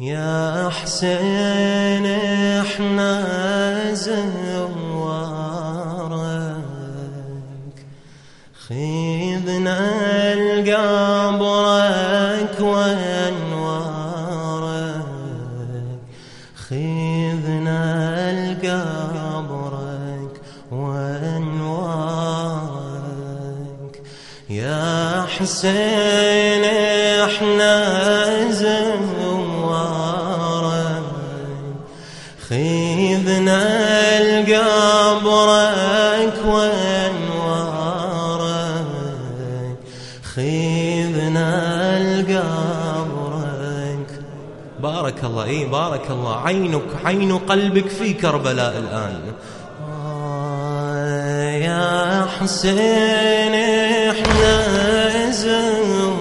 يا حسين إحنا زوارك. خذنا القبرك وأنوارك. خذنا القبرك وأنوارك. يا حسين إحنا القبرك بارك الله اي بارك الله. عينك عين قلبك في كربلاء الآن. آه يا حسين إحنا زوارك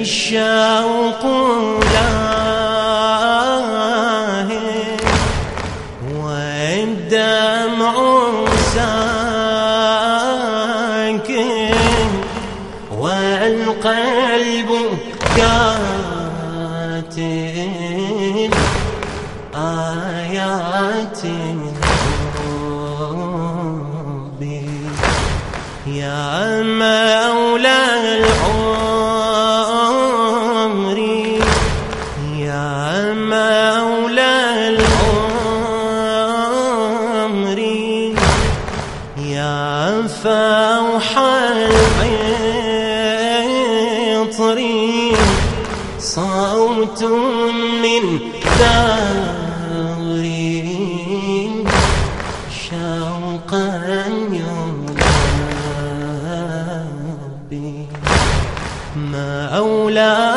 الشوق لاهي والدمع ساكن والقلب كاتم آيات ربي يا مولى العمر العطر صوت من ثغر شوقا ينبي مولاي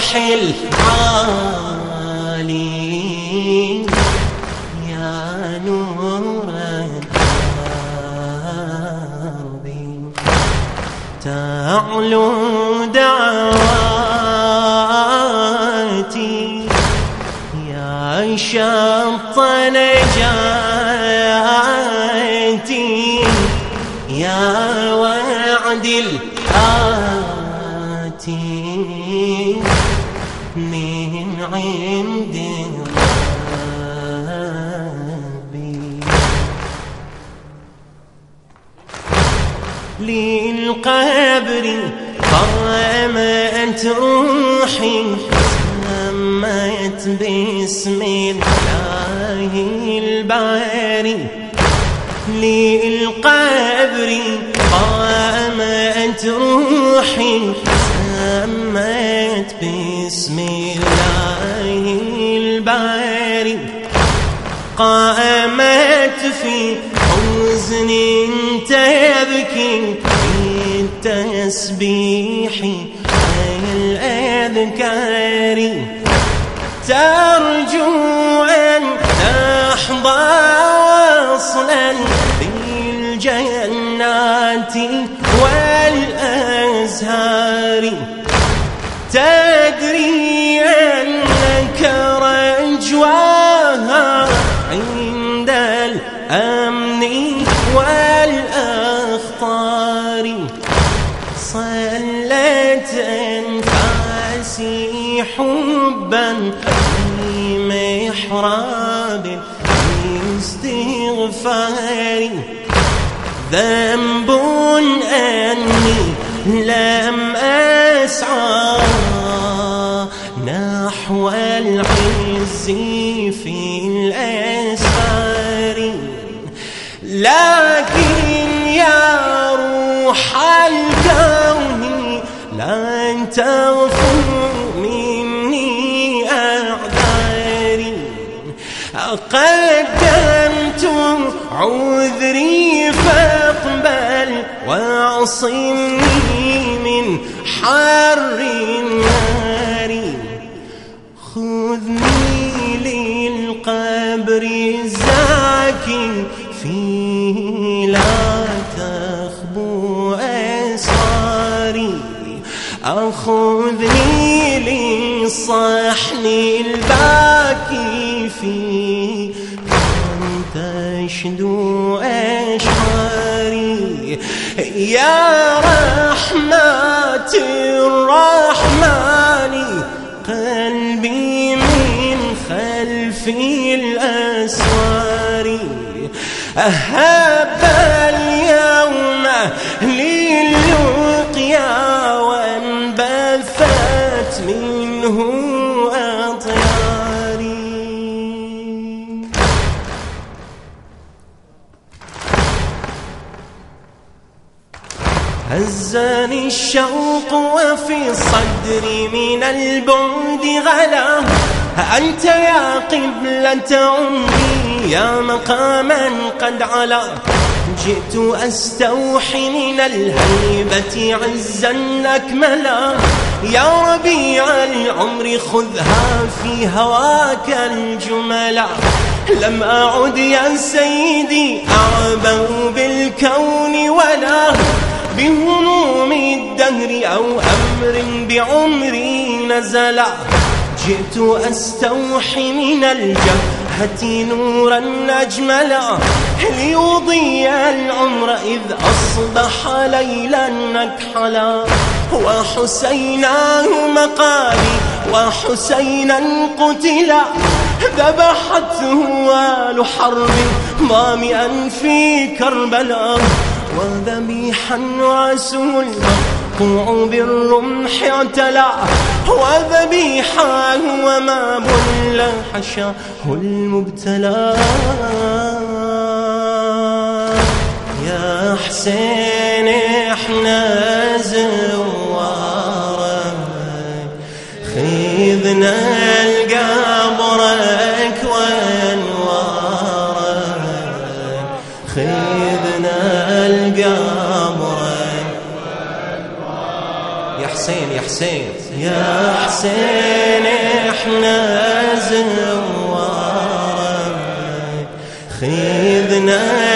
للصرح العالي يا نور الدرب تعلو دعواتي. يا شط نجاتي. يا وعد الآتي. من عند ربي. للقبر قامت روحي سميت باسم الله الباري للقبر قامت روحي سميت باسم الله الباري قامت في حزن تبكي في التسبيح الأذكار. ترجو أن تحظى وصلا بالجنات والأزهار. تدري أنك رجواها عند الأمن والأخطار. صلت أنفاسي حبا في محراب الاستغفار. ذنب أني لم أسعى نحو العز في الأسفار. لكن يا روح الكون لن تغفو مني أعذاري. قدمت عذري واعصمني من حر النار. خذني الجبر الزاكي في لا تخبو أسراري. أخذني للصحن الباكي في تشدو أشعاري يا رحمة الرحمن قلبي من خلف الأسوار. أهب اليوم للقيا هزني الشوق وفي صدري من البعد غلا. أنت يا قبلة أمي يا مقاما قد علا. جئت أستوحي من الهيبة عزا أكملا. يا ربيع العمر خذها في هواك الجملا. لم أعد يا سيدي أعبأ بالكون ولا. بهموم الدهر أو أمر بعمري نزل. جئت أستوحي من الجبهة نورا أجملا ليضيء العمر إذ أصبح ليلا نكحلا وحسيناه مقالي وحسينا قتلا ذبحته وال حرب ضامئا في كربلاء. وذبيحا رأسه المقطوع بالرمح اعتلى. وذبيحا وما بل حشاه المبتلى. يا حسين إحنا زوارك. خذنا القبرك حسين يا حسين. يا حسين إحنا زوارك. خذنا